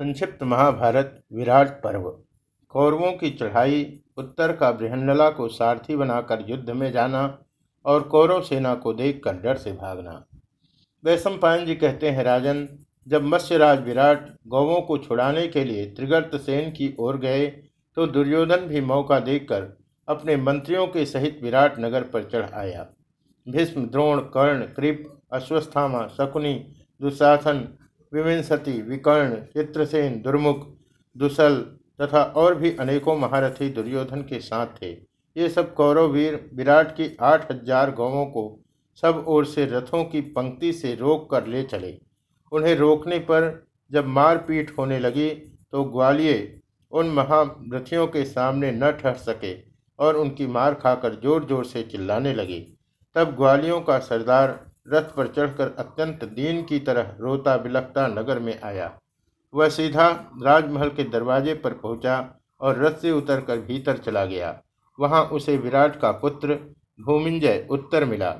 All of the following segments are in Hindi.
संक्षिप्त महाभारत विराट पर्व। कौरवों की चढ़ाई, उत्तर का बृहन्नला को सारथी बनाकर युद्ध में जाना और कौरव सेना को देखकर डर से भागना। वैशम पायन जी कहते हैं, राजन, जब मत्स्यराज विराट गौवों को छुड़ाने के लिए त्रिगर्त सेन की ओर गए तो दुर्योधन भी मौका देखकर अपने मंत्रियों के सहित विराट नगर पर चढ़ आया। भीष्म, द्रोण, कर्ण, कृप, अश्वस्थामा, शकुनी, दुशासन विविंसति विकर्ण, चित्रसेन, दुर्मुख, दुसल तथा और भी अनेकों महारथी दुर्योधन के साथ थे। ये सब कौरव वीर विराट की आठ हज़ार गौवों को सब ओर से रथों की पंक्ति से रोक कर ले चले। उन्हें रोकने पर जब मारपीट होने लगी तो ग्वालिये उन महारथियों के सामने न ठहर सके और उनकी मार खाकर ज़ोर ज़ोर से चिल्लाने लगे। तब ग्वालियों का सरदार रथ पर चढ़कर अत्यंत दीन की तरह रोता बिलखता नगर में आया। वह सीधा राजमहल के दरवाजे पर पहुँचा और रथ से उतरकर भीतर चला गया। वहाँ उसे विराट का पुत्र भूमिंजय उत्तर मिला।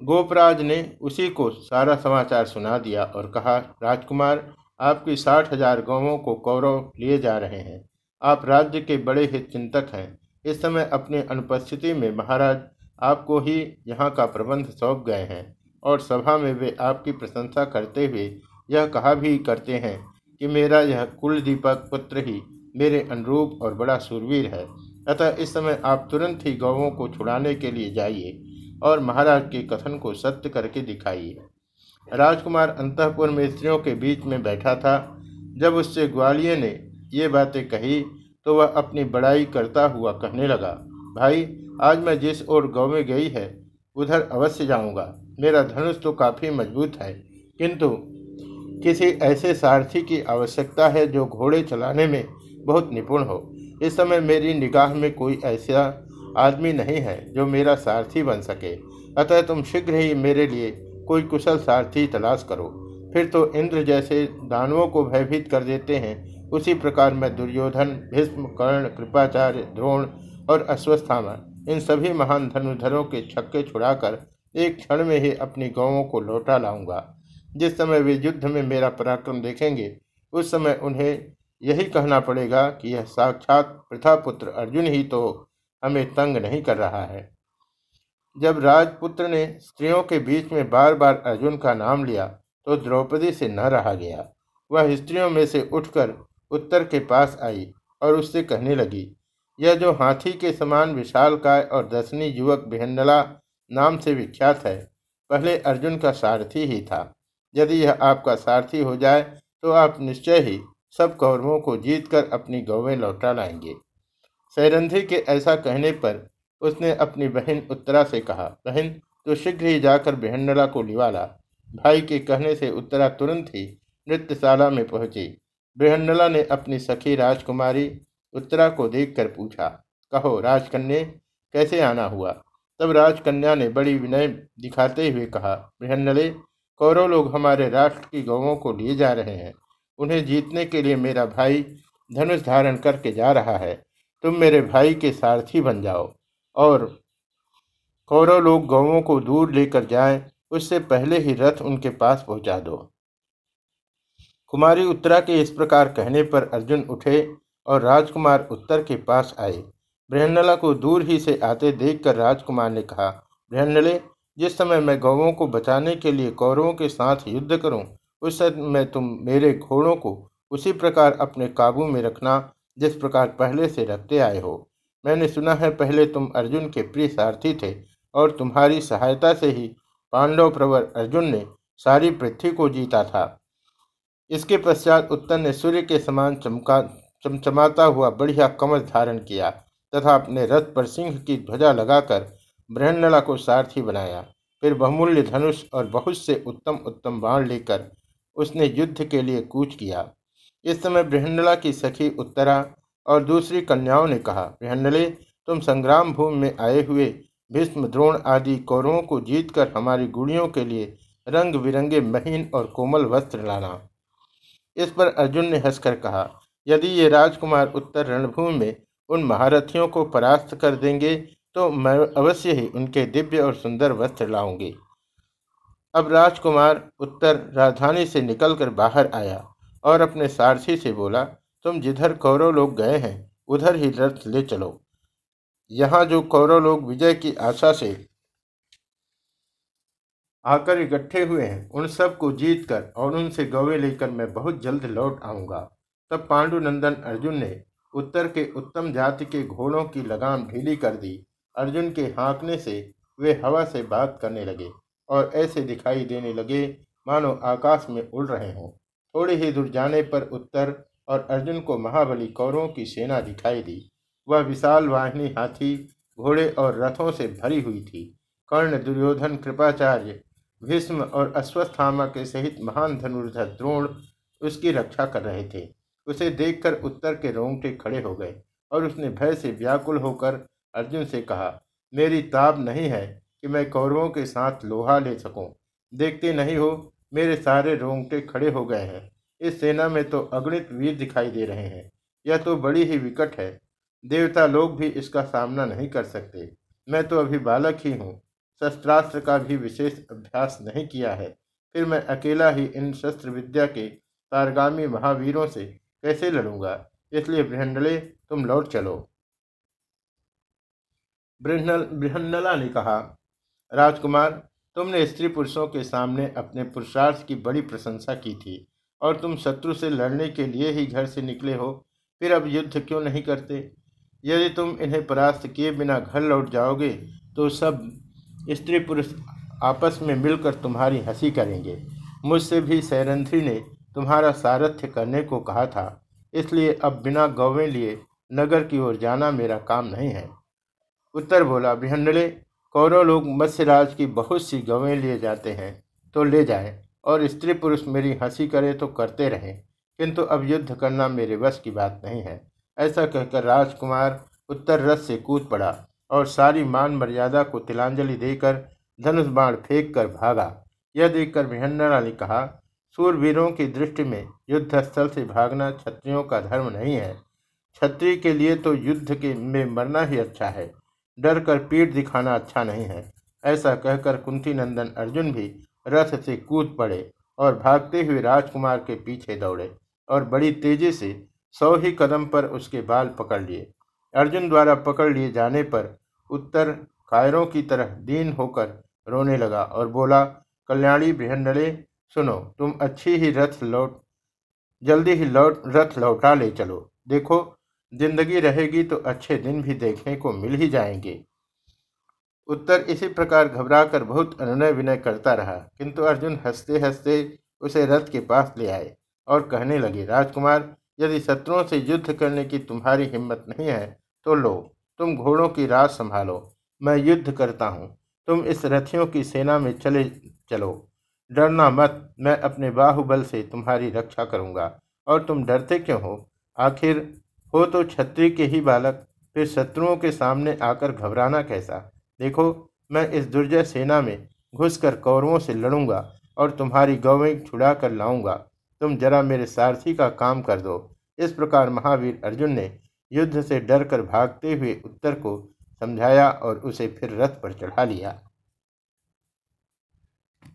गोपराज ने उसी को सारा समाचार सुना दिया और कहा, राजकुमार, आपकी साठ हज़ार गाँवों को कौरव लिए जा रहे हैं। आप राज्य के बड़े हित चिंतक हैं। इस समय अपनी अनुपस्थिति में महाराज आपको ही यहाँ का प्रबंध सौंप गए हैं और सभा में वे आपकी प्रशंसा करते हुए यह कहा भी करते हैं कि मेरा यह कुलदीपक पुत्र ही मेरे अनुरूप और बड़ा सुरवीर है। अतः इस समय आप तुरंत ही गौवों को छुड़ाने के लिए जाइए और महाराज के कथन को सत्य करके दिखाइए। राजकुमार अंतपुर में स्त्रियों के बीच में बैठा था। जब उससे ग्वालियर ने ये बातें कही तो वह अपनी बड़ाई करता हुआ कहने लगा, भाई आज मैं जिस ओर गौ में गई है, उधर अवश्य जाऊँगा। मेरा धनुष तो काफ़ी मज़बूत है, किंतु किसी ऐसे सारथी की आवश्यकता है जो घोड़े चलाने में बहुत निपुण हो। इस समय मेरी निगाह में कोई ऐसा आदमी नहीं है जो मेरा सारथी बन सके। अतः तुम शीघ्र ही मेरे लिए कोई कुशल सारथी तलाश करो। फिर तो इंद्र जैसे दानवों को भयभीत कर देते हैं। उसी प्रकार मैं दुर्योधन, भीष्म, कर्ण, कृपाचार्य, द्रोण और अश्वस्थामा इन सभी महान धनुधरों के छक्के छुड़ाकर एक क्षण में ही अपनी गाँवों को लौटा लाऊँगा। जिस समय वे युद्ध में मेरा पराक्रम देखेंगे, उस समय उन्हें यही कहना पड़ेगा कि यह साक्षात प्रथापुत्र अर्जुन ही तो हमें तंग नहीं कर रहा है। जब राजपुत्र ने स्त्रियों के बीच में बार बार अर्जुन का नाम लिया तो द्रौपदी से न रहा गया। वह स्त्रियों में से उठकर उत्तर के पास आई और उससे कहने लगी यह जो हाथी के समान विशाल काय और दसनी युवक भिहंडला नाम से विख्यात है, पहले अर्जुन का सारथी ही था। यदि यह आपका सारथी हो जाए तो आप निश्चय ही सब कौरवों को जीतकर अपनी गौवें लौटा लाएँगे। सैरंधी के ऐसा कहने पर उसने अपनी बहन उत्तरा से कहा, बहन तो शीघ्र ही जाकर भिहंडला को लिवाला। भाई के कहने से उत्तरा तुरंत ही नृत्यशाला में पहुँची। बृहंडला ने अपनी सखी राजकुमारी उत्तरा को देखकर पूछा, कहो, राजकन्या, कैसे आना हुआ? तब राजकन्या ने बड़ी विनय दिखाते हुए कहा, बृहन्नले, कौरव लोग हमारे राष्ट्र की गौवों को लिए जा रहे हैं। उन्हें जीतने के लिए मेरा भाई धनुष धारण करके जा रहा है। तुम मेरे भाई के सारथी बन जाओ और कौरव लोग गौवों को दूर लेकर जाएँ। उससे पहले ही रथ उनके पास पहुँचा दो। कुमारी उत्तरा के इस प्रकार कहने पर अर्जुन उठे और राजकुमार उत्तर के पास आए। बृहन्नला को दूर ही से आते देखकर राजकुमार ने कहा, बृहन्नले, जिस समय मैं गौवों को बचाने के लिए कौरवों के साथ युद्ध करूँ, उस समय तुम मेरे घोड़ों को उसी प्रकार अपने काबू में रखना जिस प्रकार पहले से रखते आए हो। मैंने सुना है पहले तुम अर्जुन के प्रिय सारथी थे और तुम्हारी सहायता से ही पांडव प्रवर अर्जुन ने सारी पृथ्वी को जीता था। इसके पश्चात उत्तर ने सूर्य के समान चमका चमचमाता हुआ बढ़िया कमल धारण किया तथा अपने रथ पर सिंह की ध्वजा लगाकर बृहन्नला को सारथी बनाया। फिर बहुमूल्य धनुष और बहुत से उत्तम उत्तम बाण लेकर उसने युद्ध के लिए कूच किया। इस समय बृहन्नला की सखी उत्तरा और दूसरी कन्याओं ने कहा, बृहन्नले, तुम संग्राम भूमि में आए हुए भीष्म, द्रोण आदि कौरवों को जीतकर हमारी गुड़ियों के लिए रंग बिरंगे महीन और कोमल वस्त्र लाना। इस पर अर्जुन ने हंसकर कहा यदि ये राजकुमार उत्तर रणभूमि में उन महारथियों को परास्त कर देंगे तो मैं अवश्य ही उनके दिव्य और सुंदर वस्त्र लाऊँगी। अब राजकुमार उत्तर राजधानी से निकलकर बाहर आया और अपने सारथी से बोला, तुम जिधर कौरव लोग गए हैं, उधर ही रथ ले चलो। यहाँ जो कौरव लोग विजय की आशा से आकर इकट्ठे हुए हैं, उन सबको जीत कर और उनसे गौवे लेकर मैं बहुत जल्द लौट आऊँगा। तब पांडुनंदन अर्जुन ने उत्तर के उत्तम जाति के घोड़ों की लगाम ढीली कर दी। अर्जुन के हाँकने से वे हवा से बात करने लगे और ऐसे दिखाई देने लगे, मानो आकाश में उड़ रहे हों। थोड़े ही दूर जाने पर उत्तर और अर्जुन को महाबली कौरों की सेना दिखाई दी। वह विशाल वाहिनी हाथी, घोड़े और रथों से भरी हुई थी। कर्ण दुर्योधन कृपाचार्य, भीष्म और अश्वस्थामा के सहित महान धनुर्धर द्रोण उसकी रक्षा कर रहे थे। उसे देखकर उत्तर के रोंगटे खड़े हो गए और उसने भय से व्याकुल होकर अर्जुन से कहा, मेरी ताब नहीं है कि मैं कौरवों के साथ लोहा ले सकूँ। देखते नहीं हो, मेरे सारे रोंगटे खड़े हो गए हैं। इस सेना में तो अगणित वीर दिखाई दे रहे हैं। यह तो बड़ी ही विकट है। देवता लोग भी इसका सामना नहीं कर सकते। मैं तो अभी बालक ही हूँ। शस्त्रास्त्र का भी विशेष अभ्यास नहीं किया है। फिर मैं अकेला ही इन शस्त्र विद्या के तारगामी महावीरों से कैसे लड़ूँगा? इसलिए बृहंडले तुम लौट चलो। बृहन्नला ने कहा, राजकुमार, तुमने स्त्री पुरुषों के सामने अपने पुरुषार्थ की बड़ी प्रशंसा की थी, और तुम शत्रु से लड़ने के लिए ही घर से निकले हो, फिर अब युद्ध क्यों नहीं करते? यदि तुम इन्हें परास्त किए बिना घर लौट जाओगे तो सब स्त्री पुरुष आपस में मिलकर तुम्हारी हँसी करेंगे। मुझसे भी सैरंथी ने तुम्हारा सारथ्य करने को कहा था, इसलिए अब बिना गौवें लिए नगर की ओर जाना मेरा काम नहीं है। उत्तर बोला बिहंडले कौरव लोग मत्स्यराज की बहुत सी गवें लिए जाते हैं तो ले जाए, और स्त्री पुरुष मेरी हँसी करे तो करते रहें, किंतु अब युद्ध करना मेरे वश की बात नहीं है। ऐसा कहकर राजकुमार उत्तर रथ से कूद पड़ा, और सारी मान मर्यादा को तिलांजलि देकर धनुष बाण फेंक कर भागा। यह देखकर भिहन्नरा ने कहा सूरवीरों की दृष्टि में युद्ध स्थल से भागना क्षत्रियों का धर्म नहीं है। क्षत्रिय के लिए तो युद्ध के में मरना ही अच्छा है। डर कर पीठ दिखाना अच्छा नहीं है। ऐसा कहकर कुंती नंदन अर्जुन भी रथ से कूद पड़े और भागते हुए राजकुमार के पीछे दौड़े और बड़ी तेज़ी से सौ ही कदम पर उसके बाल पकड़ लिए। अर्जुन द्वारा पकड़ लिए जाने पर उत्तर कायरों की तरह दीन होकर रोने लगा और बोला, कल्याणी बृहंडले सुनो, तुम अच्छी ही रथ लौट, जल्दी ही लौट, रथ लौटा ले चलो। देखो, ज़िंदगी रहेगी तो अच्छे दिन भी देखने को मिल ही जाएँगे। उत्तर इसी प्रकार घबराकर बहुत अनुनय विनय करता रहा, किंतु अर्जुन हँसते हँसते उसे रथ के पास ले आए और कहने लगे, राजकुमार, यदि शत्रुओं से युद्ध करने की तुम्हारी हिम्मत नहीं है तो लो, तुम घोड़ों की रात संभालो। मैं युद्ध करता हूँ। तुम इस रथियों की सेना में चले चलो। डरना मत, मैं अपने बाहुबल से तुम्हारी रक्षा करूँगा। और तुम डरते क्यों हो? आखिर हो तो छत्री के ही बालक, फिर शत्रुओं के सामने आकर घबराना कैसा? देखो, मैं इस दुर्जय सेना में घुसकर कौरवों से लड़ूँगा और तुम्हारी गौवें छुड़ा कर लाऊँगा। तुम जरा मेरे सारथी का काम कर दो। इस प्रकार महावीर अर्जुन ने युद्ध से डरकर भागते हुए उत्तर को समझाया और उसे फिर रथ पर चढ़ा लिया।